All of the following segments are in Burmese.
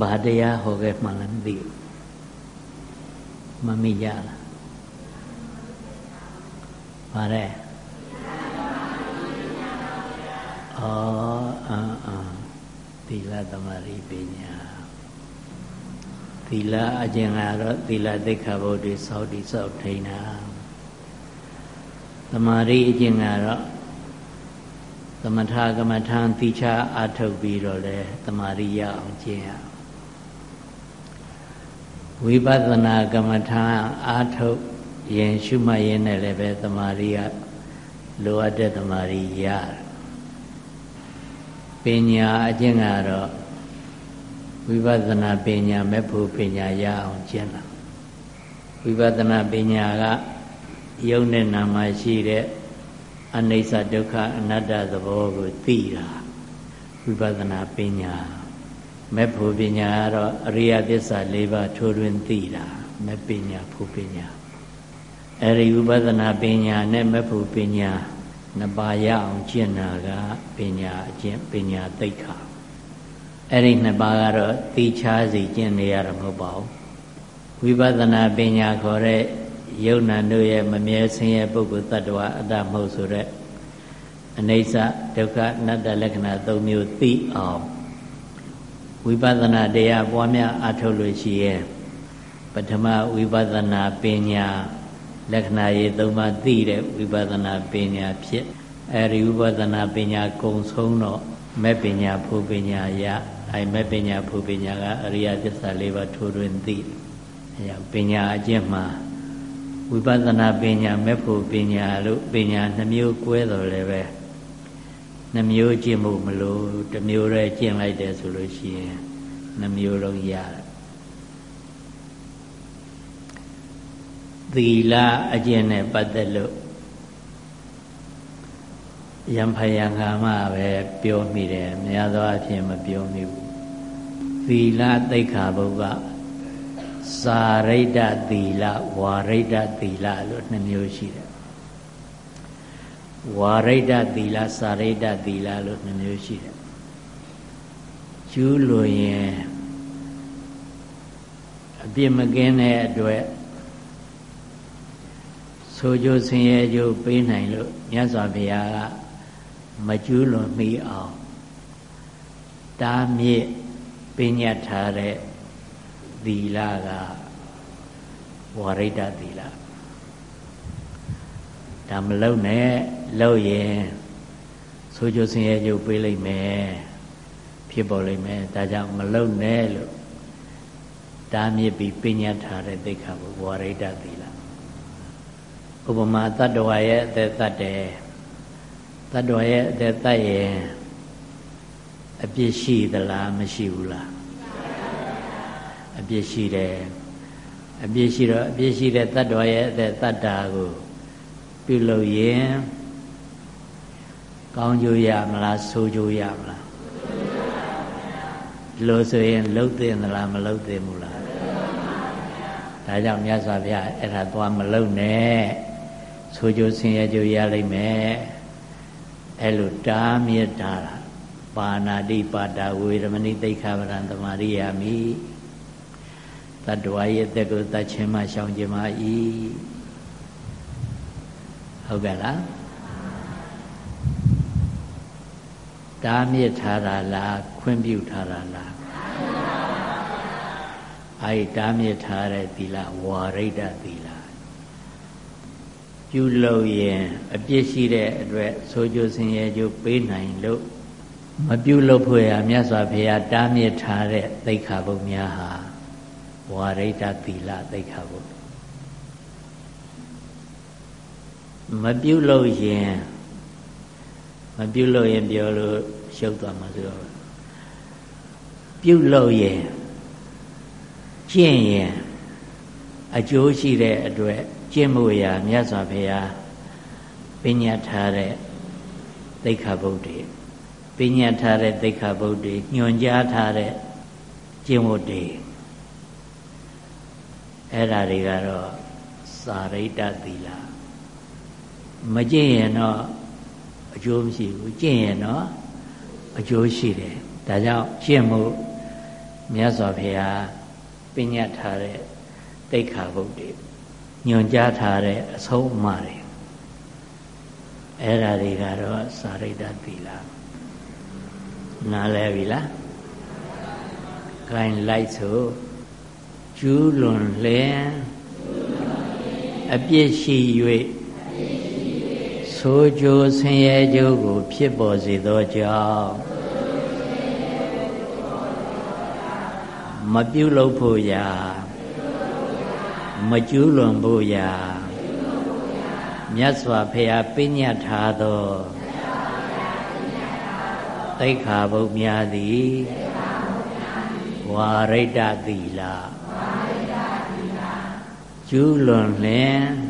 ဘာတရားဟောခဲ့မှလည်းမသိဘူးမမိကြလားဘာလဲဩအာအာသီလသမารိပညာသီလအကျင့်ကတော့သီလသိက္ခာပုဒ်တွေစောင့်တည်စောင့်ထိန်တာသမာဓိအကျင့်ကတော့သမထကမ္မထံသီချအာထုတ်ပြီးတော့လေသမာဓိရအောင်ကျင့်ရ ဝိပဿနာကမ္မထံအာထုတ်ရင်ရှုမှတ်ရင်လည်းပဲသမာဓိကလိုအပ်တဲ့သမာဓိရတယ်ပညာအကျင့်ကတော့ဝိပဿနာပညာမဲ့ဖို့ပညာရအောင်ကျင့်တာဝိပဿနာပညာကယုံနဲ့နာမရှိတဲ့အနိစ္စဒုက္ခအနတ္တသဘောကိုသိတာဝိပဿနာပညာ မဲ့ဖို့ပညာကတော့အရိယသစ္စာ၄ပါးထိုးထွင်းသိတာမဲ့ပညာဖို့ပညာအဲဒီဝိပဿနာပညာနဲ့မဲ့ဖို့ပညာနှစ်ပါးရအောင်ကျင့်တာကပညာအကျင့်ပညာသိက္ခာအဲ့ဒီနှစ်ပါးကတော့သိချာစီကျင့်နေရတာမဟုတ်ပါဘူးဝိပဿနာပညာခေါ်တဲ့ယုံနာတို့ရဲ့မမြဲဆင်းရဲပုဂ္ဂိုလ်တ attva အတ္တမဟုတ်ဆိုတဲ့အနေဆဒုက္ခအနတ္တလက္ခဏာ၃မျိုးသိအောင် ဝိပဿနာတရားပွားများအထုတ်လို့ရှိရင်ပထမဝိပဿနာပညာလက္ခဏာရေးသုံးပါးသိတဲ့ဝိပဿနာပညာဖြစ်အဲဒီဝိပဿနာပညာကုံဆုံးတော့မဲ့ပညာဖူပညာရအဲမဲ့ပညာဖူပညာကအရိယသစ္စာ၄ပါးထိုးထွင်းသိအဲကြောင့်ပညာအကျင့်မှာဝိပဿနာပညာမဲ့ဖို့ပညာလို့ပညာနှမျိုးကွဲတော်လည်းပဲ နှမျိုးကျင့်ဖို့မလို့တစ်မျိုးတည်းကျင့်လိုက်တယ်ဆိုလို့ရှိရင်နှမျိုးလုံးရတယ်သီလအကျင့်နဲ့ပတ်သက်လို့ယံဖယံခါမှပဲပြောမိတယ်များသောအားဖြင့်မပြောမိဘူးသီလသိက္ခာပုဒ်ကစာရိတ္တသီလဝါရိတ္တသီလလို့နှစ်မျိုးရှိတယ် ဝါရိတ္တသီလစာရိတ္တသီလလို့နှစ်မျိုးရှိတယ်ကျူးလွန်ရင်အပြစ်မကင်းတဲ့အတွက်ဆိုကြဆင်းရဲကြပေးနိုင်လို့မြတ်စွာဘုရားကမကျူးလွန်မိအောင်တားမြစ်ပညာထားတဲ့သီလကဝါရိတ္တသီလ ဒါမလုံနဲ့လုံရင်ဆိုကြဆင်းရဲကြပေးလိုက်မယ်ဖြစ်ပေါ်လိမ့်မယ်ဒါကြောင့်မလုံနဲ့လို့တားမြစ်ပြီးပညာထားတဲ့သိက္ခာပုဝါရိတ္တသီလဥပမာတတ္တဝါရဲ့အသက်တတ်တယ်တတ္တဝါရဲ့အသက်တတ်ရင်အပြစ်ရှိသလားမရှိဘူးလားအပြစ်ရှိတယ်အပြစ်ရှိတော့အပြစ်ရှိတဲ့တတ္တဝါရဲ့အသက်တတ်တာကို ပြုလုပ်ရင်ကောင်းကျိုးရမလားဆိုးကျိုးရမလားလို့ဆိုရင်လှုပ်သိသလားမလှုပ်သိဘူးလားဒါကြောင့်မြတ်စွာဘုရားအဲ့ဒါသွားမလှုပ်နဲ့ဆိုကြဆင်းရဲကြရလိမ့်မယ်အဲ့လိုတားမြစ်တာပါဏာတိပါတာဝေရမဏိသိခာပရံသမာရိယာမိတတ္တဝါရဲ့တက်ကိုတတ်ခြင်းမှရှောင်ခြင်းမှဤ ဟုတ်ကဲ့လားတားမြစ်ထားတာလားခွင့်ပြုထားတာလားအဲဒီတားမြစ်ထားတဲ့သီလဝါရိတ္တသီလပြုလုပ်ရင်အပြစ်ရှိတဲ့အတွက်ဆိုကြဆင်းရဲကြပေးနိုင်လို့မပြုလုပ်ဖို့ရမြတ်စွာဘုရားတားမြစ်ထားတဲ့သိက္ခာပုဒ်များဟာဝါရိတသီလသိက္ခာပုဒ် မပြုလုပ်ရင်မပြုလုပ်ရင်ပြောလို့ရှုပ်သွားမှာဆိုတော့ပြုလုပ်ရင်ကျင့်ရင်အကျိုးရှိတဲ့အတွက်ကျင့်မှုရာမြတ်စွာဘုရားပညာထားတဲ့သိက္ခာပုဒ်တွေပညာထားတဲ့သိက္ခာပုဒ်တွေညွှန်ကြားထားတဲ့ကျင့်ဝတ်တွေအဲ့ဓာတွေကတော့စာရိတ္တသီလ မကျင့်ရင်တော့အကျိုးမရှိဘူးကျင့်ရင်တော့အကျိုးရှိတယ်ဒါကြောင့်ကျင့်မှုမြတ်စွာဘုရားပညတ်ထားတဲ့တိတ်ခါဘုတ်တွေညွန်ကြားထားတဲ့အဆုံးအမတွေအဲ့ဓာတွေကတော့စာရိတ္တသီလနားလဲပြီလား gain လိုက်ဆိုကျူးလွန်လျင်အပြစ်ရှိ၍ ဆိုကြိုဆင်းရဲကြိုးကို ဖြစ်ပေါ်စေသောကြောင့်မပြုလုပ်ဖို့ရာမကျူးလွန်ဖို့ရာမြတ်စွာဘုရားပညတ်ထားသောသိက္ခာပုဒ်များသည်ဝါရိတ္တသီလကျူးလွန်လင်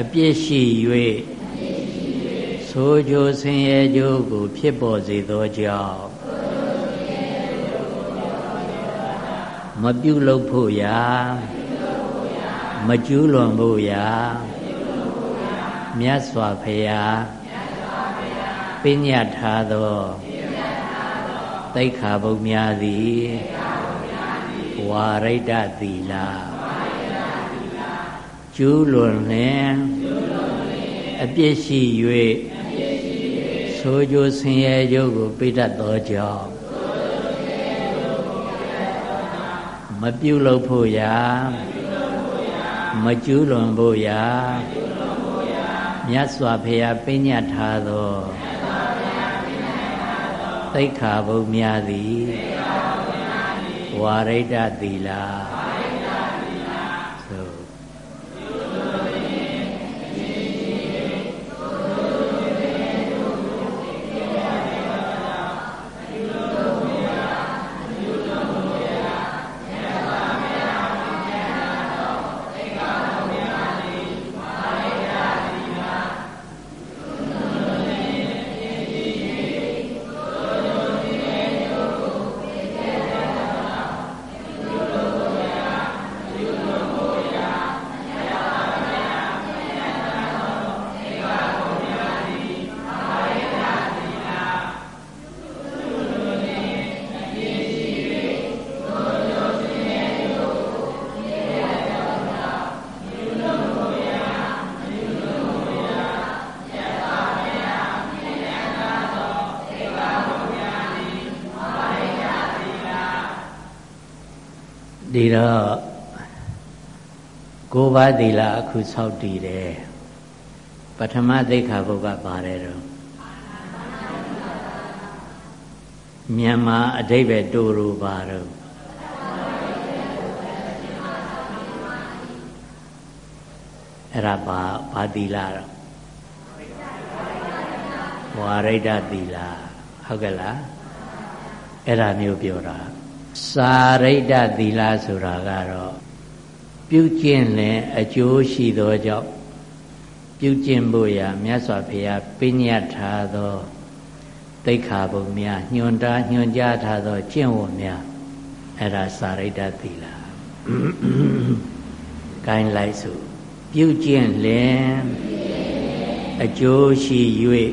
အပြစ်ရှိ၍ဆိုကြိုဆင်းရဲကြိုးကို ဖြစ်ပေါ်စေသောကြောင့်မပြုလုပ်ဖို့ရာမကျူးလွန်ဖို့ရာမြတ်စွာဘုရားပညတ်ထားသောသိက္ခာပုဒ်များသည်ဝါရိတ္တသီလ ကျူးလွန်လင်အပြစ်ရှိ၍ဆိုကြိုဆင်းရဲကြိုးကိုပိတတ်သောကြောင့်မပြုလုပ်ဖို့ရာမကျူးလွန်ဖို့ရာမြတ်စွာဘုရားပညတ်ထားသောသိက္ခာပုဒ်များသည်ဝါရိတ္တသီလာ ဒီတော့ကိုးပါးသီလအခုဆောက်တည်တယ်ပထမသိက္ခာပုဒ်ကပါတယ်တော့မြန်မာအဓိပ္ပာယ်တူတူပါတော့အဲ့ဒါဘာဘာသီလတော့ဝါရိဒ္ဓသီလဟုတ်ကဲ့လားအဲ့ဒါမျိုးပြောတာ စာရိတ္တသီလဆိုတာကတော့ပြုကျင့်လင်အကျိုးရှိသောကြောင့်ပြုကျင့်ဖို့ရာမြတ်စွာဘုရားပညတ်ထားသောတိခါပုံများညွန်တာညွန်ကြားထားသောကျင့်ဝတ်များအဲ့ဒါစာရိတ္တသီလကိုင်းလိုက်စုပြုကျင့်လင်အကျိုးရှိ၍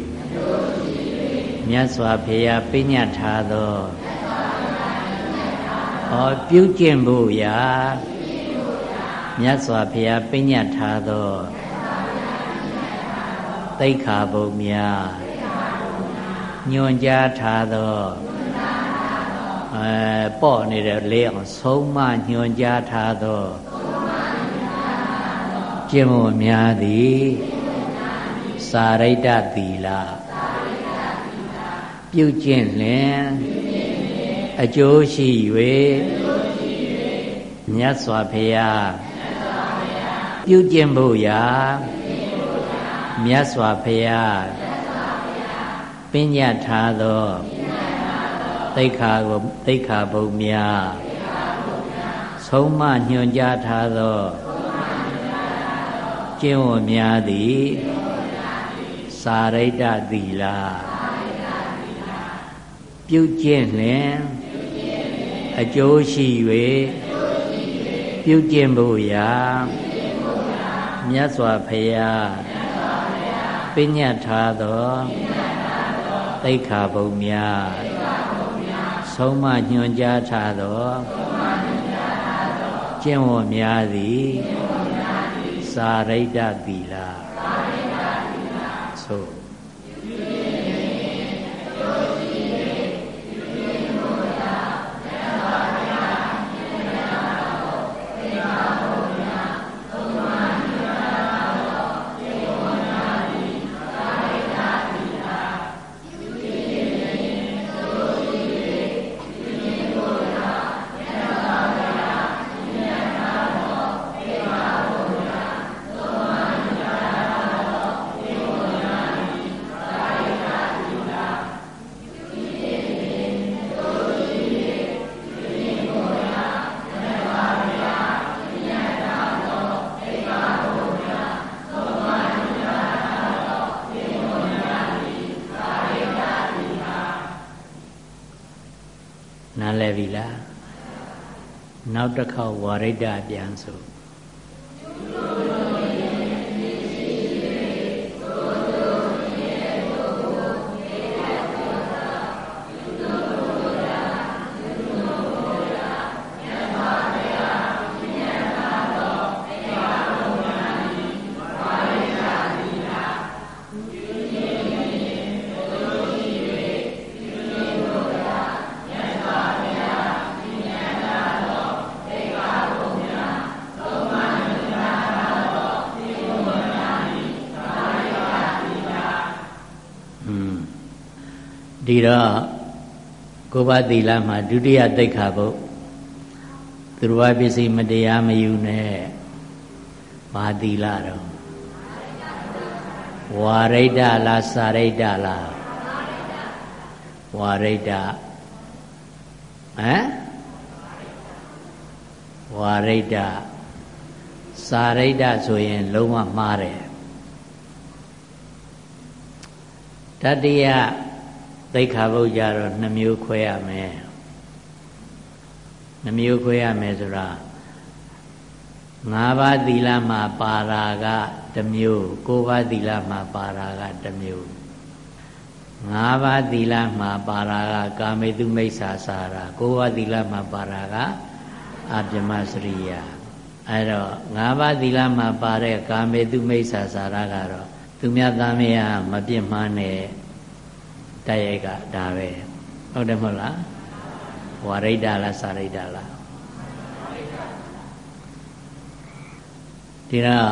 မြတ်စွာဘုရားပညတ်ထားသော ဟောပြုကျင့်ဖို့ရာမြတ်စွာဘုရားပညတ်ထားသောသိက္ခာပုဒ်များညွန်ကြားထားသောအဲပေါ့နေတဲ့လေးအောင်ဆုံးမညွန်ကြားထားသောကျင့်ဖို့များသည်စာရိတ္တသီလပြုကျင့်လင် အကျိုးရှိ၍မြတ်စွာဘုရားပြုကျင့်ဖို့ရာမြတ်စွာဘုရားပညတ်ထားသောသိက္ခာကိုသိက္ခာဘုံများဆုံးမညွှန်ကြားထားသောကျင့်ဝတ်များသည်စာရိတ္တသီလပြုကျင့်လင် အကျိုးရှိ၍ပြုကျင့်ဖို့ရာမြတ်စွာဘုရားပညတ်ထားသောသိက္ခာပုဒ်များဆုံးမညွှန်ကြားထားသောကျင့်ဝတ်များသည်စာရိတ္တသီလသို့ နောက်တစ်ခေါက်ဝါရိတ္တပြန်ဆို ဒီတော့ကိုဘသီလမှာဒုတိယသိက္ခာပုဒ်သူတော်ဘာပစ္စည်းမတရားမယူနဲ့ဘာသီလတော့ဝါရိဒ္ဓလားစာရိဒ္ဓလားဝါရိဒ္ဓဟမ်ဝါရိဒ္ဓစာရိဒ္ဓဆိုရင် လုံးဝမှားတယ်တတိယ သိက္ခာပုဒ်ကြတော့နှမျိုးခွဲရမယ်နှမျိုးခွဲရမယ်ဆိုတာ၅ပါးသီလမှာပါတာကတစ်မျိုး၉ပါးသီလမှာပါတာကတစ်မျိုး၅ပါးသီလမှာပါတာကကာမေတုမိစ္ဆာစာရာ၉ပါးသီလမှာပါတာကအပြမစရိယအဲတော့၅ပါးသီလမှာပါတဲ့ကာမေတုမိစ္ဆာစာရာကတော့သူမြတ်သားမယားမပြစ်မှားနဲ့ တိုက်ရိုက်ကဒါပဲဟုတ်တယ်မဟုတ်လားဝါရိဒ္ဓလားစာရိဒ္ဓလားဒီတော့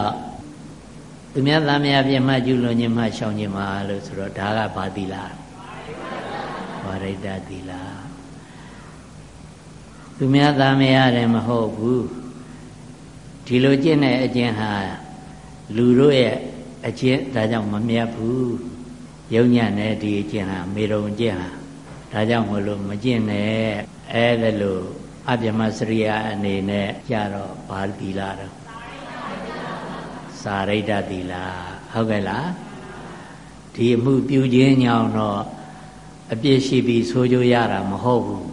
သူများသားများပြမကျူလွန်ခြင်းမှရှောင်ခြင်းမှလို့ဆိုတော့ဒါကဘာသီလားဝါရိဒ္ဓသီလားသူများသားများတယ်မဟုတ်ဘူးဒီလိုကျင့်တဲ့အကျင့်ဟာလူတို့ရဲ့အကျင့်ဒါကြောင့်မမြတ်ဘူး ယုံညံ့တဲ့ဒီအကျင့်ဟာမေရုံကျင့်ဟာဒါကြောင့်မလို့မကျင့်နဲ့အဲဒါလို့အပြမစရိယအနေနဲ့ကြတော့ဘာသီလာတော့စာရိတ္တသီလာဟုတ်ကဲ့လားဒီအမှုပြုခြင်းညောင်းတော့အပြစ်ရှိပြီးဆိုကြရတာမဟုတ်ဘူး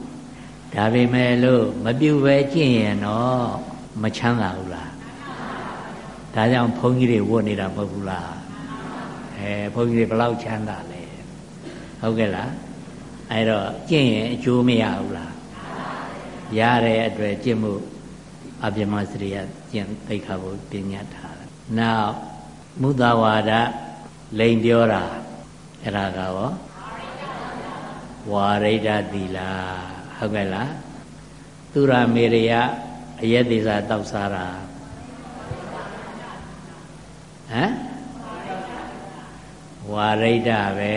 ဒါပေမဲ့လို့မပြုပဲကျင့်ရင်တော့မချမ်းသာဘူးလားဒါကြောင့်ဘုန်းကြီးတွေဝတ်နေတာမဟုတ်ဘူးလား အဲဘုန်းကြီးတွေဘလောက်ချမ်းသာလဲဟုတ်ကဲ့လားအဲ့တော့ကျင့်ရင်အကျိုးမရဘူးလားရတဲ့အတွက်ကျင့်မှုအပြမစရိယကျင့်သိခါဖို့ပညာထားတာနောက်မုသဝါဒလိန်ပြောတာအဲ့ဒါကရောဝါရိဒသီလာဟုတ်ကဲ့လားသူရမေရိယအယက်သေးစာတောက်စားတာဟမ် ဝါရိဒ္ဓပဲ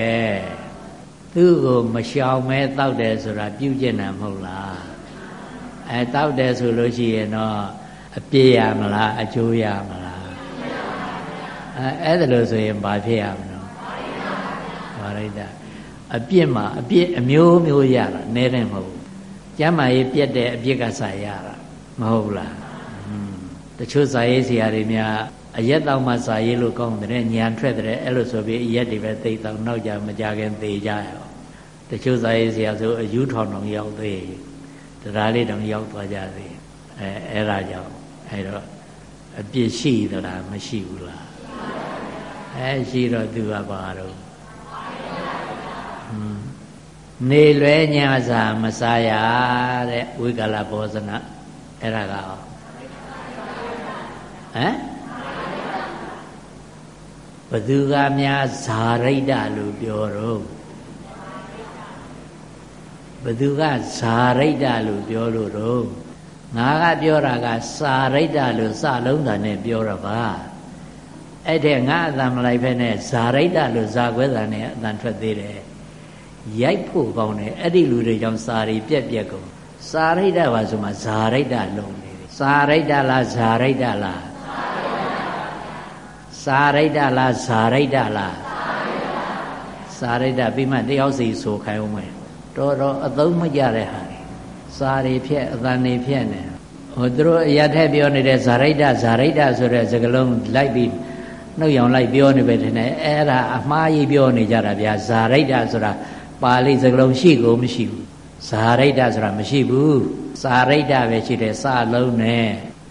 သူ့ကိုမရှောင်မဲတောက်တယ်ဆိုတာပြုကျင့်တာမဟုတ်လားအဲတောက်တယ်ဆိုလို့ရှိရင်တော့အပြည့်ရမလားအကျိုးရမလားအဲအဲ့ဒါလို့ဆိုရင်ဘာဖြစ်ရမလို့ဝါရိဒ္ဓအပြစ်မှာအပြစ်အမျိုးမျိုးရတာနဲတယ်မဟုတ်ဘူးကျမ်းမာရေးပြက်တဲ့အပြစ်ကစားရတာမဟုတ်လားတချို့ဇာရေးဆရာတွေများ အရက်တောင်မှစာရေးလို့ကောင်းတယ်ညံထွက်တယ်အဲ့လိုဆိုပြီးအရက်တွေပဲသိတော့နောက်ကြမကြခင်သေကြရောတချို့စာရေးဆရာဆိုအယူထောင်တော်ရောက်သေးတရားလေးတောင်ရောက်သွားကြသေးအဲအဲ့ဒါကြောင့်အဲ့တော့အပြစ်ရှိသလားမရှိဘူးလားအဲရှိတော့သူကပါတော့ဟွန်းနေလွဲညစာမစားရတဲ့ဝိကလဘောဇနာအဲ့ဒါကဟမ်ဘ သူကများဇာရိတလို့ပြောတော့ဘသူကဇာရိတလို့ပြောလို့တော့ငါကပြောတာကစာရိတလို့စလုံးတာနဲ့ပြောရပါအဲ့တဲ့ငါအတန်မလိုက်ဖဲနဲ့ဇာရိတလို့ဇာခွဲတာနဲ့အတန်ထွက်သေးတယ်ရိုက်ဖို့ကောင်းတယ်အဲ့ဒီလူတွေကြောင့်စာရီပြက်ပြက်ကုန်စာရိတ္တပါဆိုမှဇာရိတ္တလုံးနေတယ်စာရိတ္တလားဇာရိတ္တလား စာရိတ္တလားဇာရိတ္တလားစာရိတ္တပြီးမှတယောက်စီဆိုခိုင်းအောင်မယ်တော်တော်အသုံးမကျတဲ့ဟာတွေစာရီဖြက်အတန်နေဖြက်နေဟိုသူတို့အရထက်ပြောနေတဲ့ဇာရိတ္တဇာရိတ္တဆိုတဲ့စကားလုံးလိုက်ပြီးနှုတ်ရောင်လိုက်ပြောနေပဲထင်တယ်အဲ့ဒါအမှားကြီးပြောနေကြတာဗျာဇာရိတ္တဆိုတာပါဠိစကားလုံးရှိကိုမရှိဘူးဇာရိတ္တဆိုတာမရှိဘူးစာရိတ္တပဲရှိတယ်စလုံးနဲ့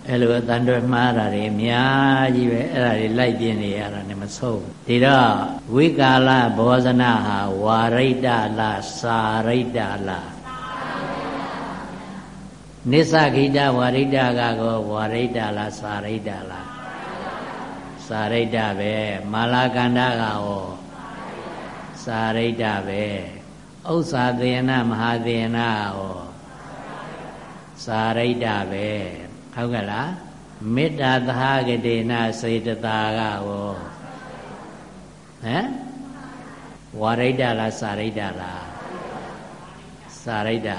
အဲ့လိုအတန်တွေမှားတာတွေအများကြီးပဲအဲ့ဒါတွေလိုက်ပြင်းနေရတာနဲ့မဆုံးဒီတော့ဝိကာလဘောဇနာဟာဝါရိတ္တလားစာရိတ္တလားနိစ္စခိတဝါရိတ္တကကောဝါရိတ္တလားစာရိတ္တလားစာရိတ္တပဲမာလာကန္တကဟောစာရိတ္တပဲဥစ္စာသေနမဟာသေနဟောစာရိတ္တပဲ ဟုတ်ကလားမေတ္တာသဟဂတိနာစေတသာကဟောဟမ်ဝါရိတ္တလားစာရိတ္တလားစာရိတ္တ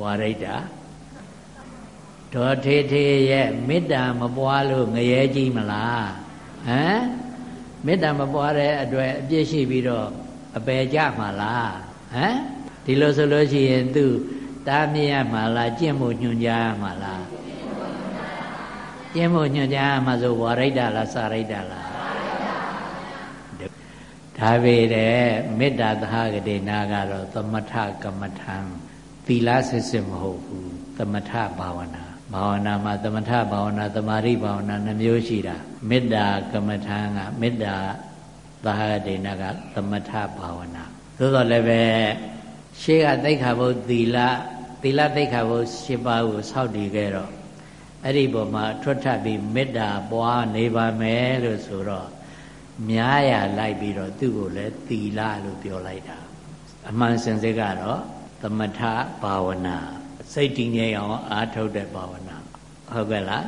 ဝါရိတ္တဒေါ်ထေထေရဲ့မေတ္တာမပွားလို့ငရဲကြီးမလားဟမ်မေတ္တာမပွားတဲ့အတွက်အပြစ်ရှိပြီးတော့အပယ်ကြမှာလားဟမ်ဒီလိုဆိုလို့ရှိရင်သူ တားမြင်ရမှာလားကျင့်မှုညွှန်ကြားရမှာလားကျင့်မှုညွှန်ကြားရမှာဆိုဝါရိတ္တလားစာရိတ္တလားဒါပေတဲ့မေတ္တာသဟဂတိနာကတော့သမထကမ္မထံသီလစစ်စစ်မဟုတ်ဘူးသမထဘာဝနာဘာဝနာမှာသမထဘာဝနာသမာဓိဘာဝနာနှမျိုးရှိတာမေတ္တာကမ္မထံကမေတ္တာသဟဂတိနာကသမထဘာဝနာသို့တော်လည်းပဲရှေးကသိက္ခာပုဒ်သီလ သီလသိက္ခာပုဒ်၈ပါးကိုစောင့်တည်ခဲ့တော့အဲ့ဒီပုံမှာထွတ်ထပ်ပြီးမေတ္တာပွားနေပါမယ်လို့ဆိုတော့များရလိုက်ပြီးတော့သူ့ကိုလည်းသီလလို့ပြောလိုက်တာအမှန်စင်စစ်ကတော့သမထဘာဝနာစိတ်တည်ငြိမ်အောင်အားထုတ်တဲ့ဘာဝနာဟုတ်ကဲ့လား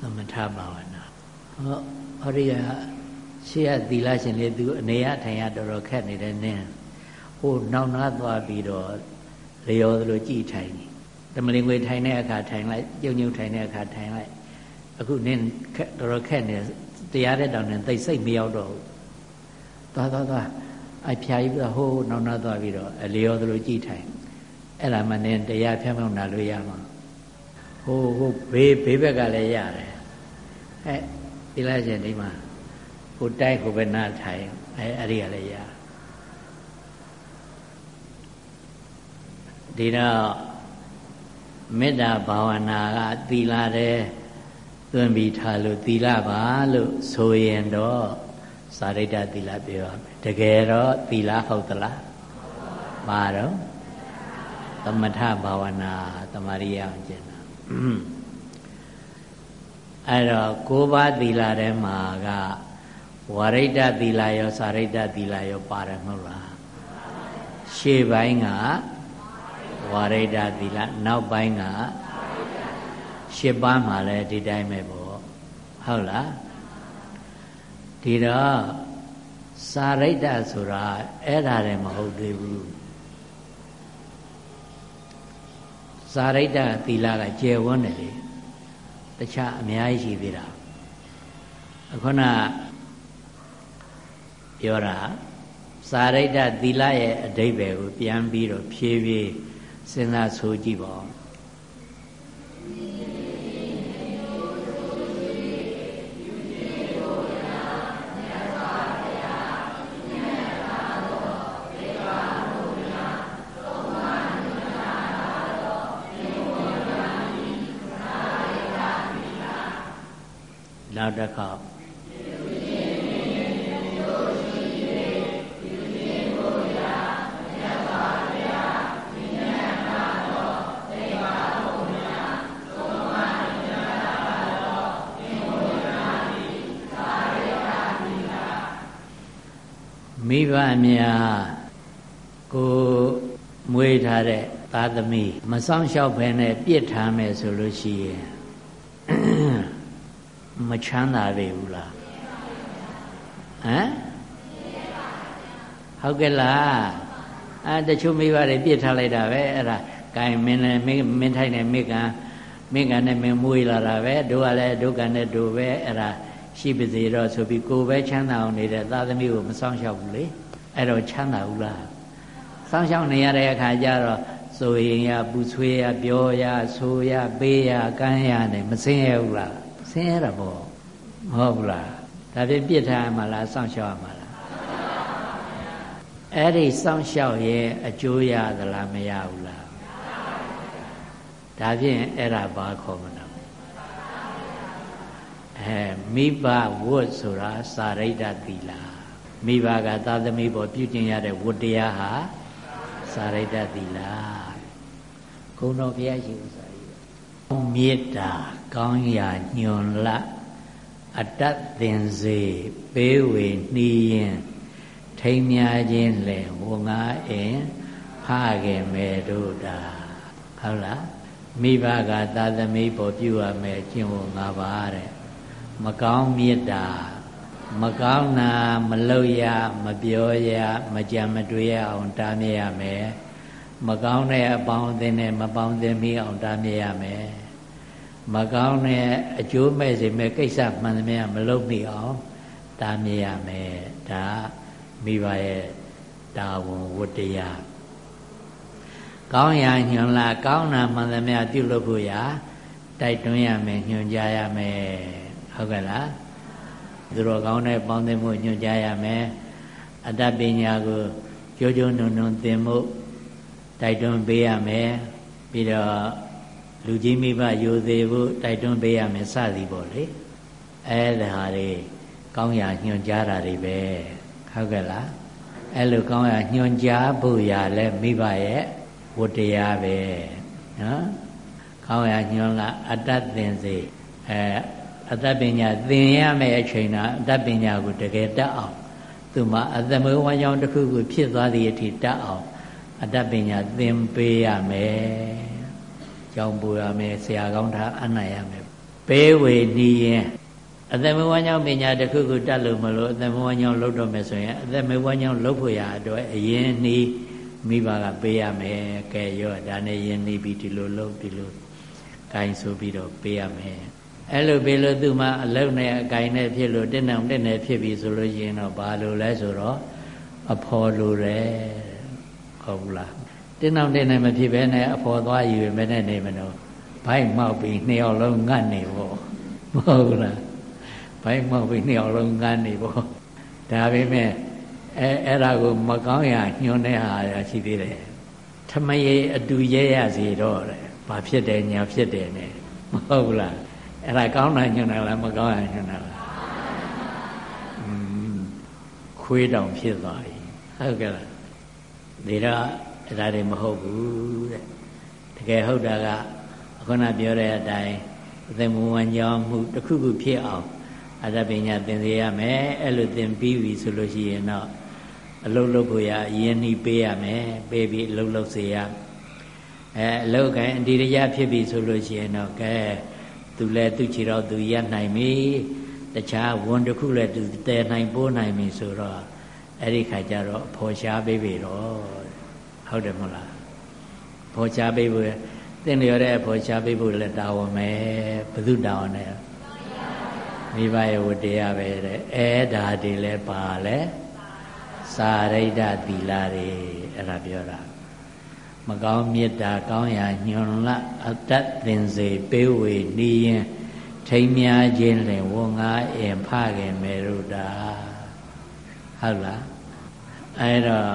သမထဘာဝနာဟောဟောဒီကရှေ့ကသီလရှင်လေးသူအနေရထိုင်ရတော်တော်ခက်နေတဲ့နင်းဟိုနောက်နာသွားပြီးတော့ လျော်သလိုကြည်ထိုင်နေတမလင်ငွေထိုင်တဲ့အခါထိုင်လိုက်ပြုံညုံထိုင်တဲ့အခါထိုင်လိုက်အခုနင်းခက်တော်တော်ခက်နေတရားတဲ့တောင်နဲ့သိစိတ်မရောက်တော့ဘူးသွားသွားသွားအဖျားကြီးကဟိုးနောက်နာသွားပြီးတော့အလျော်သလိုကြည်ထိုင်အဲ့ဒါမှနင်းတရားဖြတ်မောင်းတာလို့ရမှာဟိုဟိုဘေးဘေးဘက်ကလည်းရတယ်အဲဒီလားရှင်ဒီမှာဟိုတိုက်ဟိုဘက်နားထိုင်အဲအဲ့ဒီကလည်းရ ဒီတော့မေတ္တာဘာဝနာကသီလတဲ့သွင်းပြီးထားလို့သီလပါလို့ဆိုရင်တော့စာရိတ္တသီလပြောရမယ်တကယ်တော့သီလဟုတ်သလားပါတော့သမထဘာဝနာတမာရိယအောင်ကျင့်တာအဲ့တော့ကိုးပါးသီလထဲမှာကဝရိတ္တသီလရောစာရိတ္တသီလရောပါတယ်မဟုတ်လားရှေ့ပိုင်းက ဝရိတ္တသီလနောက်ပိုင်းကရှစ်ပါးမှာလည်းဒီတိုင်းပဲပေါ့ဟုတ်လားဒီတော့စာရိတ္တဆိုတာအဲ့ဒါလည်းမဟုတ်သေးဘူးစာရိတ္တသီလကကျယ်ဝန်းတယ်လေတခြားအများကြီးရှိသေးတာအခုနပြောတာစာရိတ္တသီလရဲ့အဓိပ္ပာယ်ကိုပြန်ပြီးတော့ဖြည်းဖြည်း စဉ်းစားဆိုကြည့်ပါဦး မိဘများကိုမွေးထားတဲ့သားသမီးမဆောင်လျှောက်ဘဲနဲ့ပြစ်ထားမယ်ဆိုလို့ရှိရင်မချမ်းသာပေဘူးလားဟမ်ဟုတ်ကဲ့လားအဲတချို့မိဘတွေပြစ်ထားလိုက်တာပဲအဲ့ဒါဂိုင်မင်းလည်းမင်းထိုင်နေမိကံမိကံနဲ့မင်းမွေးလာတာပဲတို့ကလည်းဒုက္ခနဲ့တို့ပဲအဲ့ဒါရှိပါစေတော့ဆိုပြီးကိုယ်ပဲချမ်းသာအောင်နေတဲ့သာသမီကိုမဆောင်ရှောက်ဘူးလေ အဲ့တော့ချမ်းသာဘူးလားဆောင်ရှောက်နေရတဲ့အခါကျတော့ဆိုရင်ရပူဆွေးရပြောရဆိုရပေးရကမ်းရနဲ့မစင်းရဘူးလားဆင်းရတာပေါ့မဟုတ်ဘူးလားဒါဖြင့်ပြစ်ထားမှလားစောင့်ရှောက်ရမှာလားအဲ့ဒီစောင့်ရှောက်ရဲ့အကျိုးရသလားမရဘူးလားဒါဖြင့်အဲ့ဒါဘာခေါ်မလဲအဲမိဘဝတ်ဆိုတာစာရိတ္တသီလာ မိဘကသာသမီပေါ်ပြုကျင့်ရတဲ့ဝတ္တရားဟာစာရိတ္တသီလာဂုဏတော်ဘုရားရှိခိုးစာကြီးမေတ္တာကောင်းရာညွန်လအတ္တသင်စေပေးဝေနှီးရင်ထိမ်းများခြင်းလေဝငါအင်ဖခင်မေတို့တာဟုတ်လားမိဘကသာသမီပေါ်ပြုရမယ်ကျင့်ဝတ်၅ပါးတဲ့မကောင်းမေတ္တာ မကောင်းတာမလုပ်ရမပြောရမကြံမတွေ့ရအောင်တားမြစ်ရမယ်မကောင်းတဲ့အပေါင်းအသင်းနဲ့မပေါင်းသင်းမိအောင်တားမြစ်ရမယ်မကောင်းတဲ့အကျိုးမဲ့စေမဲ့ကိစ္စမှန်သမျှမလုပ်မိအောင်တားမြစ်ရမယ်ဒါမိဘရဲ့တာဝန်ဝတ္တရားကောင်းရာညွန်လာကောင်းတာမှန်သမျှပြုလုပ်ဖို့ရာတိုက်တွန်းရမယ်ညွှန်ကြားရမယ်ဟုတ်ကဲ့လား သူတော်ကောင်းတဲ့ပေါင်းသင်းမှုညွှန်ကြားရမယ်အတ္တပညာကိုကြိုးကြိုးနုံနုံသင်မှုတိုက်တွန်းပေးရမယ်ပြီးတော့လူကြီးမိဘယူသေးဖို့တိုက်တွန်းပေးရမယ်စသည်ပေါ့လေအဲဒါဟာတွေကောင်းရာညွှန်ကြားတာတွေပဲဟုတ်ကဲ့လားအဲလိုကောင်းရာညွှန်ကြားဖို့ရလဲမိဘရဲ့ဝတ္တရားပဲနော်ကောင်းရာညွှန်လာအတ္တသင်စေအဲ အတ္တပညာသင်ရမယ့်အချိန်တော့အတ္တပညာကိုတကယ်တတ်အောင်သူမှာအတ္တမဝါကြောင့်တစ်ခုခုဖြစ်သွားသည့်အထိတတ်အောင်အတ္တပညာသင်ပေးရမယ်ကြောင်းပူရမယ်ဆရာကောင်းထားအနိုင်ရမယ်ပေးဝေနီးရင်အသက်မဝမ်းကြောင်းပညာတစ်ခုခုတတ်လို့မလို့အသက်မဝမ်းကြောင်းလုပ်တော့မယ်ဆိုရင်အသက်မဝမ်းကြောင်းလုပ်ဖို့ရအတွက်အရင်နီးမိဘကပေးရမယ်ကဲရောဒါနဲ့ယဉ်နေပြီဒီလိုလုပ်ဒီလိုဂိုင်းဆိုပြီးတော့ပေးရမယ် အဲ့လိုပေးလို့သူမှအလုံးနဲ့အဂိုင်းနဲ့ဖြစ်လို့တက်နှောင်တက်နေဖြစ်ပြီဆိုလို့ရင်တော့ဘာလို့လဲဆိုတော့အဖော်လိုတယ်ဟုတ်ဘူးလားတင်းအောင်တင်းနေမဖြစ်ပဲနဲ့အဖော်သွားယူပဲနဲ့နေမလို့ဘိုက်မောက်ပြီးနှစ်ယောက်လုံးငတ်နေပေါ့မဟုတ်လားဘိုက်မောက်ပြီးနှစ်ယောက်လုံးငတ်နေပေါ့ဒါပေမဲ့အဲအဲ့ဒါကိုမကောင်းရာညွှန်းတဲ့ဟာရှိသေးတယ်ထမရေအတူရဲရစီတော့တယ်ဘာဖြစ်တယ်ညာဖြစ်တယ်နဲ့မဟုတ်လား အဲ့ဒါကောင်းတာညွှန်းတယ်လားမကောင်းရာညွှန်းတယ်လားอืมခွေးတောင်ဖြစ်သွားပြီဟုတ်ကဲ့လားဒါတော့အဲ့ဒါတွေမဟုတ်ဘူးတဲ့တကယ်ဟုတ်တာကခုနပြောတဲ့အတိုင်းအသက်မွန်ကြောင်းမှုတစ်ခုခုဖြစ်အောင်အတ္တပညာသင်စေရမယ်အဲ့လိုသင်ပြီးပြီဆိုလို့ရှိရင်တော့အလုတ်လုတ်ဖို့ရအရင်နှီးပေးရမယ်ပေးပြီးအလုတ်လုတ်စေရအဲအလုတ်ကန်ဒီရရဖြစ်ပြီဆိုလို့ရှိရင်တော့ကဲ သူလည်းသူ့ခြေတော့သူရနိုင်ပြီတခြားဝန်တစ်ခုလည်းသူတည်နိုင်ပိုးနိုင်ပြီဆိုတော့အဲ့ဒီခါကျတော့ဖော်ရှားပေးပြီတော့ဟုတ်တယ်မဟုတ်လားဖော်ရှားပေးဖို့သင်လျော်တဲ့ဖော်ရှားပေးဖို့လည်းတာဝန်ပဲဘု து တာဝန်နဲ့မိဘရဲ့ဝတ္တရားပဲတဲ့အဲဒါဒီလဲပါလဲစာရိတ္တသီလတွေအဲ့ဒါပြောတာ မကောင်းမေတ္တာကောင်းရာညွန်လအတ္တသင်စေပေးဝေနီးရင်ထိမ်းများခြင်းလင်ဝငါအင်ဖခင်မေရုတာဟုတ်လားအဲ့တော့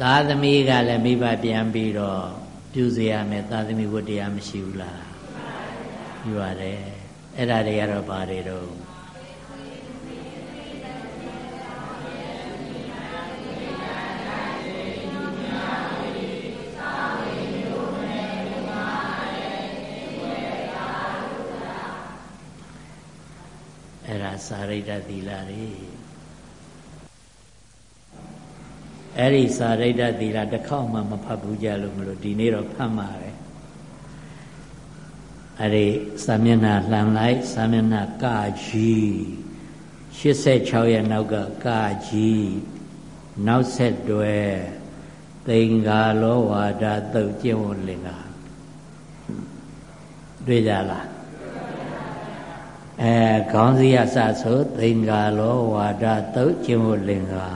သာသမီကလည်းမိဘပြန်ပြီးတော့ပြုစေရမယ်သာသမီဝတ္တရားမရှိဘူးလားပြုပါတယ်အဲ့ဒါတွေကတော့ဘာတွေတော့ စာရိတ္တသီလတွေအဲ့ဒီစာရိတ္တသီလတစ်ခေါက်မှမဖတ်ဘူးကြလို့မလို့ဒီနေ့တော့ဖတ်မှာတယ်အဲ့ဒီစာမျက်နှာလှန်လိုက်စာမျက်နှာကကြီး86ရဲ့နောက်ကကကြီးနောက်ဆက်တွဲသင်္ကာလောဝါဒသုတ်ကျင့်ဝတ်လင်္ကာတွေ့ကြလား အဲခေါင်းစည်းရစဆိုသင်္ကာလောဝါဒသုတ်ကျင့်ဝတ်လင်္ကာ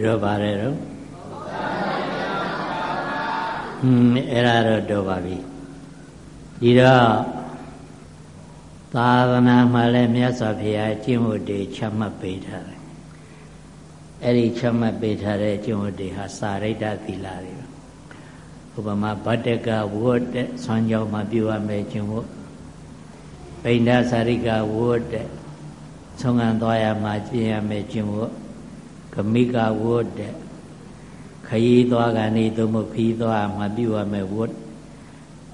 ပြီးတော့ပါတယ်တော့ဟွန်းအဲ့ဒါတော့တော့ပါပြီဒီတော့သာသနာမှာလည်းမြတ်စွာဘုရားကျင့်ဝတ်တွေချမှတ်ပေးထားတယ်အဲ့ဒီချမှတ်ပေးထားတဲ့ကျင့်ဝတ်တွေဟာစာရိတ္တသီလတွေဥပမာဗတ္တကဝတ်တဲ့ဆွမ်းကြောင်းမှာပြုရမယ်ကျင့်ဝတ်ပိန္ဒစာရိကဝတ်တဲ့ဆုံးခံသွားရမှာကျင့်ရမယ်ကျင့်ဝတ် ကမိကဝတ်တဲ့ခရီးသွားကနေသို့မဟုတ်ခရီးသွားမှာပြုရမယ်ဝတ်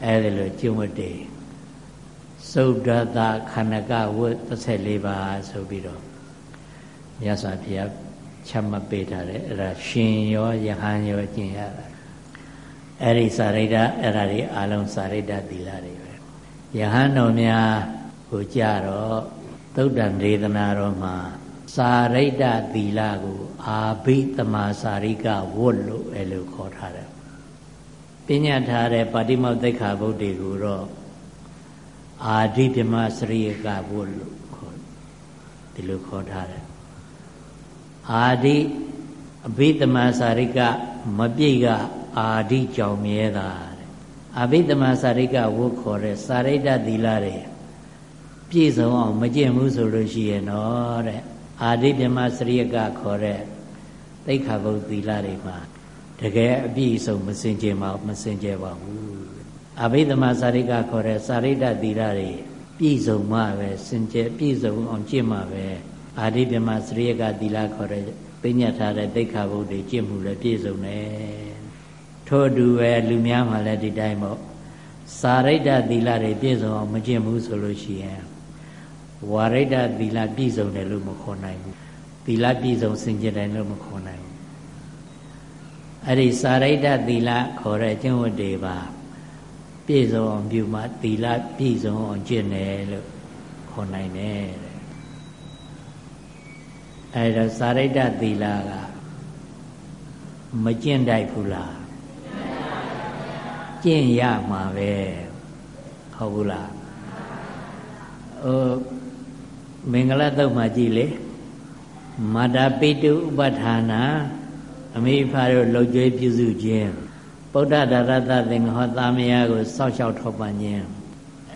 အဲ့ဒါလိုကျင့်ဝတ်တွေသုဒ္ဓတာခန္ဓကဝတ်34ပါးဆိုပြီးတော့မြတ်စွာဘုရားချမှတ်ပေးထားတယ်အဲ့ဒါရှင်ရောယဟန်ရောကျင့်ရတာအဲ့ဒီစာရိတ္တအဲ့ဒါတွေအလုံးစာရိတ္တသီလတွေပဲယဟန်တော်များကိုကြတော့သုဒ္ဓံဒေသနာတော်မှာစာရိတ္တသီလကို အာဘိတမစာရိကဝတ်လို့အဲ့လိုခေါ်ထားတယ်ပညာထားတဲ့ပါတိမောသိက္ခာဘုဒ္ဓေကိုတော့အာဓိပြမစရိယကဝတ်လို့ခေါ်ဒီလိုခေါ်ထားတယ်အာဓိအဘိတမစာရိကမပြိတ်ကအာဓိကြောင့်မြဲတာတဲ့အဘိတမစာရိကဝတ်ခေါ်တဲ့စာရိတ္တသီလတွေပြည့်စုံအောင်မကျင့်ဘူးဆိုလို့ရှိရင်တော့တဲ့ အာဓိပြမစရိယကခေါ်တဲ့သိက္ခာပုဒ်သီလတွေမှာတကယ်အပြည့်စုံမစင်ကြယ်ပါမစင်ကြယ်ပါဘူးအဘိဓမ္မာစာရိကခေါ်တဲ့စာရိတ္တသီလတွေပြည့်စုံမှပဲစင်ကြယ်ပြည့်စုံအောင်ကျင့်မှပဲအာဓိပြမစရိယကသီလခေါ်တဲ့ပြညတ်ထားတဲ့သိက္ခာပုဒ်တွေကျင့်မှုလည်းပြည့်စုံတယ်ထို့အတူပဲလူများမှလည်းဒီတိုင်းပေါ့စာရိတ္တသီလတွေပြည့်စုံအောင်မကျင့်ဘူးဆိုလို့ရှိရင် ဝါရိတ္တသီလပြည့်စုံတယ်လို့မခေါ်နိုင်ဘူးသီလပြည့်စုံစင်ကြယ်တယ်လို့မခေါ်နိုင်ဘူးအဲ့ဒီစာရိတ္တသီလခေါ်တဲ့ကျင့်ဝတ်တွေပါပြည့်စုံအောင်ပြုမှသီလပြည့်စုံအောင်ကျင့်တယ်လို့ခေါ်နိုင်တယ်တဲ့အဲ့တော့စာရိတ္တသီလကမကျင့်တိုက်ဘူးလားကျင့်ရမှာပဲဟုတ်ဘူးလားဟို မင်္ဂလာတုတ်မှာကြည်လေမာတာပိတုဥပဌာနာအမိဖာတို့လှုပ်ကြွေးပြုစုခြင်းဗုဒ္ဓဒါရတသင်္ဃဟောသားမယားကိုစောင့်ရှောက်ထောက်ပံ့ခြင်း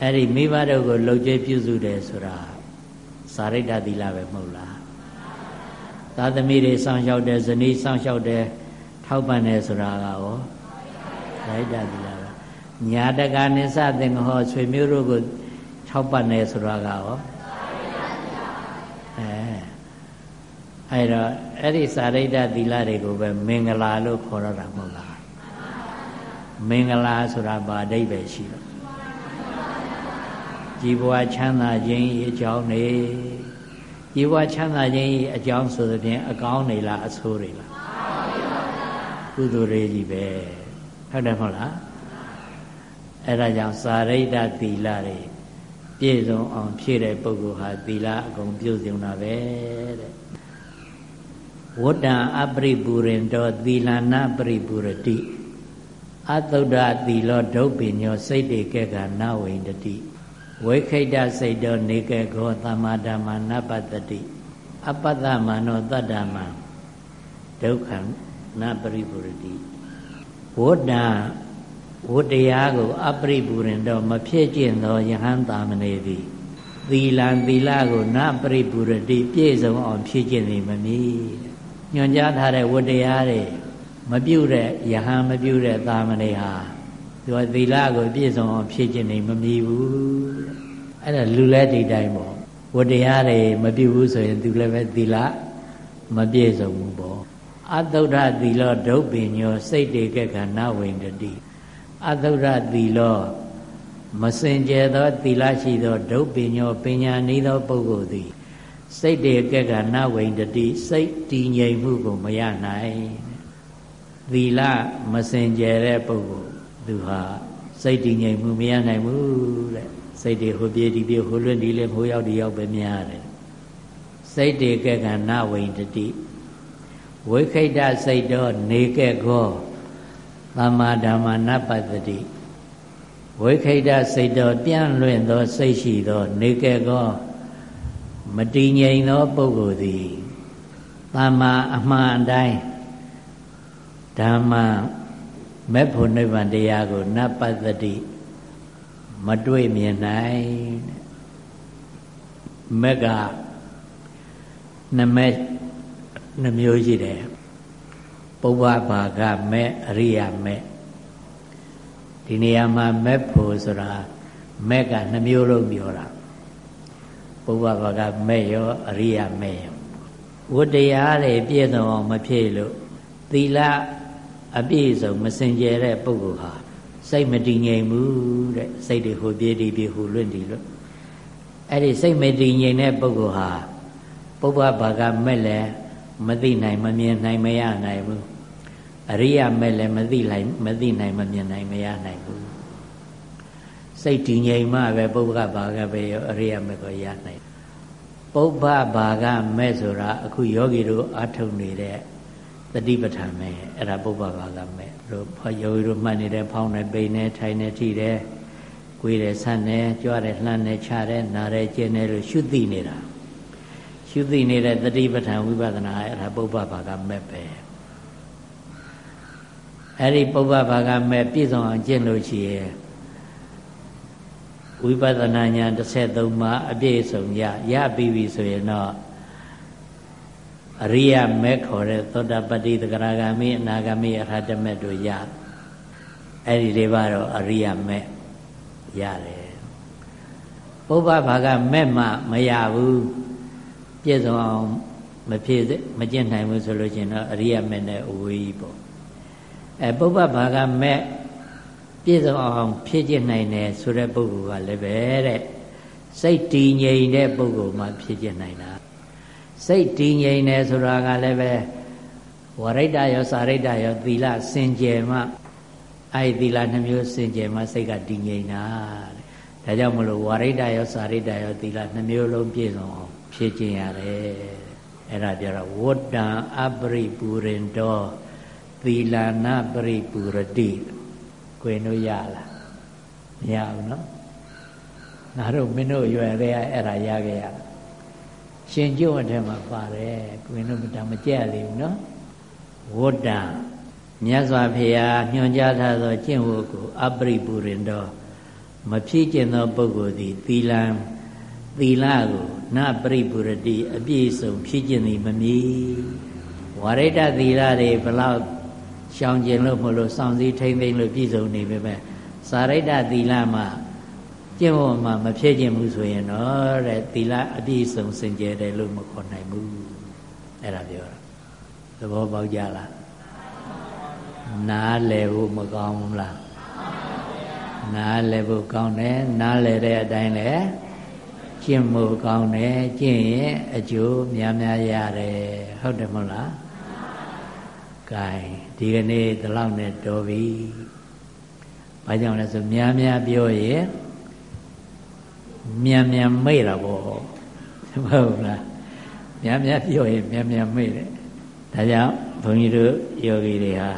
အဲ့ဒီမိဘတို့ကိုလှုပ်ကြွေးပြုစုတယ်ဆိုတာစာရိတ္တသီလပဲမဟုတ်လားသာသမီတွေစောင့်ရှောက်တယ်ဇနီးစောင့်ရှောက်တယ်ထောက်ပံ့တယ်ဆိုတာကရောစာရိတ္တသီလပဲညာတကာနိစ္စသင်္ဃဟောဆွေမျိုးတို့ကိုထောက်ပံ့တယ်ဆိုတာကရောအဲ အဲ့တော့အဲ့ဒီစာရိတ္တသီလတွေကိုပဲမင်္ဂလာလို့ခေါ်ရတာမဟုတ်လားမင်္ဂလာဆိုတာဘာအဓိပ္ပာယ်ရှိတော့ជីវဝချမ်းသာခြင်းဤအကြောင်းနေជីវဝချမ်းသာခြင်းဤအကြောင်းဆိုတဲ့ဖြင့်အကောင်းနေလားအဆိုးတွေလားကုသိုလ်တွေကြီးပဲဟုတ်တယ်မဟုတ်လားအဲ့ဒါကြောင့်စာရိတ္တသီလတွေပြည့်စုံအောင်ဖြည့်တဲ့ပုဂ္ဂိုလ်ဟာသီလအကုန်ပြုစုံတာပဲတဲ့ ဝတ္တံအပရိပူရင်တောသီလနာပရိပူရတိအသုဒ္ဓသီလောဒုပ္ပညောစိတ်တေကကနဝိန္တတိဝိခိတစိတ်တောနေကေခောသမ္မာဓမ္မာနပတ္တိအပ္ပတမနောတတ္တမဒုက္ခံနပရိပူရတိဝတ္တဝတ္တရားကို အပရိပူရင်တော့မဖြစ်ကျင့်သောယဟန်တာမဏေသည်သီလံသီလကိုနပရိပူရတိပြည့်စုံအောင်ဖြည့်ကျင့်နေမမီညွ န်ကြားထားတဲ့ဝတ္တရားတွေမပြုတ်တဲ့ယဟန်မပြုတ်တဲ့သာမဏေဟာသူကသီလကိုပြည့်စုံအောင်ဖြည့်ကျင့်နေမမီဘူးအဲ့ဒါလူလဲဒီတိုင်းပေါ့ဝတ္တရားတွေမပြုတ်ဘူးဆိုရင်သူလည်းပဲသီလမပြည့်စုံဘူးပေါ့အတုဒ္ဓသီလောဒုပ္ပညောစိတ်တေကကနဝိန္ဒတိအတုဒ္ဓသီလောမစင်ကြယ်သောသီလရှိသောဒုပ္ပညောပညာနီးသောပုဂ္ဂိုလ်သည် စိတ်တေကကနဝိန္ဒတိစိတ်တည်ငြိမ်မှုကိုမရနိုင်သီလမစင်ကြယ်တဲ့ပုဂ္ဂိုလ်သူဟာစိတ်တည်ငြိမ်မှုမရနိုင်ဘူးတဲ့စိတ်တွေဟိုပြေးဒီပြေးဟိုလွတ်ဒီလေဟိုရောက်ဒီရောက်ပဲများတယ်စိတ်တေကကနဝိန္ဒတိဝိခိတစိတ်တော့နေကဲ့ကောသမ္မာဓမ္မနပတ္တိဝိခိတစိတ်တော်ပြန့်လွင့်သောစိတ်ရှိသော နေကဲ့ကော မတည်ငြိမ်သောပုဂ္ဂိုလ်သည်သမ္မာအမှန်တိုင်းဓမ္မမေဖို့နိဗ္ဗာန်တရားကိုနပတ္တိမတွေ့မြင်နိုင်မက်ကနှစ်မဲ့နှမျိုးရှိတယ်ပုဗ္ဗဘာကမဲ့အရိယာမဲ့ဒီနေရာမှာမဲ့ဖို့ဆိုတာမဲ့ကနှမျိုးလုံးပြောတာ ပုဗ္ဗဘာကမဲ့ရောအရိယာမဲ့ရောဝတ္တရားတွေပြည့်စုံအောင်မဖြည့်လို့သီလအပြည့်စုံမစင်ကြယ်တဲ့ပုဂ္ဂိုလ်ဟာစိတ်မတည်ငြိမ်ဘူးတဲ့စိတ်တွေဟိုပြေးဒီပြေးဟိုလွင့်ဒီလွတ်အဲ့ဒီစိတ်မတည်ငြိမ်တဲ့ပုဂ္ဂိုလ်ဟာပုဗ္ဗဘာကမဲ့လည်းမသိနိုင်မမြင်နိုင်မရနိုင်ဘူးအရိယာမဲ့လည်းမသိနိုင်မသိနိုင်မမြင်နိုင်မရနိုင်ဘူး စိတ်တည်ငြိမ်မှပဲပုဗ္ဗဘာကပဲရောအရိယာမဲ့ကိုရနိုင်ပုဗ္ဗဘာကမဲ့ဆိုတာအခုယောဂီတို့အထုတ်နေတဲ့တတိပဋ္ဌာန်မဲ့အဲ့ဒါပုဗ္ဗဘာကမဲ့တို့ယောဂီတို့မှတ်နေတဲ့ဖောင်းနေပိန်နေထိုင်နေထိတယ်ကိုယ်တယ်ဆန့်နေကြွတယ်လှမ်းနေချတယ်နားတယ်ကျင်းတယ်လို့ရှုသိနေတာရှုသိနေတဲ့တတိပဋ္ဌာန်ဝိပဿနာအဲ့ဒါပုဗ္ဗဘာကမဲ့ပဲအဲ့ဒီပုဗ္ဗဘာကမဲ့ပြည့်စုံအောင်ကျင့်လို့ရှိရဲ့ ဝိပဿနာဉာဏ်33ပါးအပြည့်စုံရရပြီးပြီဆိုရင်တော့အရိယမဲ့ခေါ်တဲ့သောတာပတ္တိသဂရဂามိအနာဂามိအရဟတမဲ့တို့ရအဲ့ဒီလေးပါတော့အရိယမဲ့ရတယ်ပုဗ္ဗဘာကမဲ့မှမရဘူးပြည့်စုံအောင်မဖြစ်မကျင့်နိုင်ဘူးဆိုလို့ရှိရင်တော့အရိယမဲ့နဲ့အဝေးကြီးပေါ့အဲပုဗ္ဗဘာကမဲ့ ပြည့်စုံအောင်ဖြည့်ကျင့်နိုင်တယ်ဆိုတဲ့ပုဂ္ဂိုလ်ကလည်းပဲတဲ့စိတ်တည်ငြိမ်တဲ့ပုဂ္ဂိုလ်မှဖြည့်ကျင့်နိုင်တာစိတ်တည်ငြိမ်တယ်ဆိုတာကလည်းပဲဝရိတ္တရောစာရိတ္တရောသီလစင်ကြယ်မှအဲ့ဒီသီလနှမျိုးစင်ကြယ်မှစိတ်ကတည်ငြိမ်တာတဲ့ဒါကြောင့်မလို့ဝရိတ္တရောစာရိတ္တရောသီလနှမျိုးလုံးပြည့်စုံအောင်ဖြည့်ကျင့်ရတယ်အဲ့ဒါပြောတော့ဝတ္တံအပရိပူရင်တောသီလနာပရိပူရတိ ကိုင်တို့ရလားမရဘူးနော်ငါတို့မင်းတို့ရွယ်တဲ့အဲ့ဒါရခဲ့ရတာရှင်ကျုံအထက်မှာပါတယ်ကိုင်တို့ဒါမကြက်သေးဘူးနော်ဝတ္တမြတ်စွာဘုရားညွှန်ကြားထားသောကျင့်ဝတ်ကိုအပရိပူရင်တော့မဖြည့်ကျင်သောပုဂ္ဂိုလ်သည်သီလံသီလကိုနပရိပူရတိအပြည့်စုံဖြည့်ကျင်သည်မမီဝရိတသီလတွေဘလောက် ရှောင်ကျင်လို့မလို့စောင့်စည်းထိမ့်သိမ့်လို့ပြည့်စုံနေပေမဲ့စာရိတ္တသီလမှာကျင့်ဖို့မှမဖြည့်ခြင်းဘူးဆိုရင်တော့တဲ့သီလအပြည့်စုံစင်ကြယ်တယ်လို့မခေါ်နိုင်ဘူးအဲ့ဒါပြောတာသဘောပေါက်ကြလားနားလည်ဖို့မကောင်းဘူးလားနားလည်ဖို့ကောင်းတယ်နားလည်တဲ့အတိုင်းလေကျင့်ဖို့ကောင်းတယ်ကျင့်ရင်အကျိုးများများရတယ်ဟုတ်တယ်မဟုတ်လားကဲ ဒီကနေ့ဒီလောက်နဲ့တော်ပြီ။ဘာကြောင့်လဲဆိုများများပြောရင်မြန်မြန်မေ့တာပေါ့ဟုတ်လားများများပြောရင်မြန်မြန်မေ့တယ်ဒါကြောင့်ဘုန်းကြီးတို့ယောဂီတွေဟာ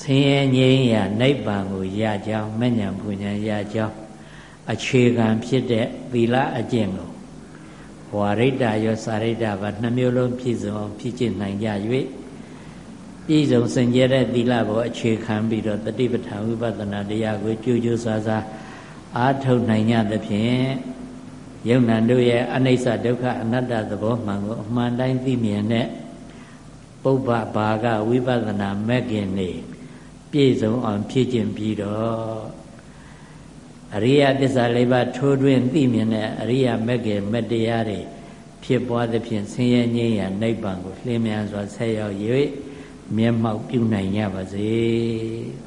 ဆင်းရဲငြိမ်းရာနိဗ္ဗာန်ကိုရကြောင်းမဉ္ဇဉ်ပူဉ္ဇဉ်ရကြောင်းအခြေခံဖြစ်တဲ့သီလအကျင့်ကိုဝါရိတ္တရောစာရိတ္တပါနှမျိုးလုံးပြည့်စုံအောင်ဖြည့်ကျင့်နိုင်ကြ၍ ပြည့်စုံစင်ကြဲတဲ့သီလကိုအခြေခံပြီးတော့တတိပဋ္ဌာန်ဝိပဿနာတရားကိုကြိုးကြိုးစားစားအားထုတ်နိုင်ကြသဖြင့်ယုံနာတို့ရဲ့အနိစ္စဒုက္ခအနတ္တသဘောမှန်ကိုအမှန်တိုင်းသိမြင်တဲ့ပုဗ္ဗဘာကဝိပဿနာမဲ့ခင်နေပြည့်စုံအောင်ဖြည့်ကျင့်ပြီးတော့အရိယသစ္စာလေးပါးထိုးထွင်းသိမြင်တဲ့အရိယမဲ့ခင်မတရားတွေဖြစ်ပွားသဖြင့်ဆင်းရဲငြိမ်းရာနိဗ္ဗာန်ကိုလင်းမြန်စွာဆက်ရောက်၍ မျက်မှောက်ပြုနိုင်ကြပါစေ။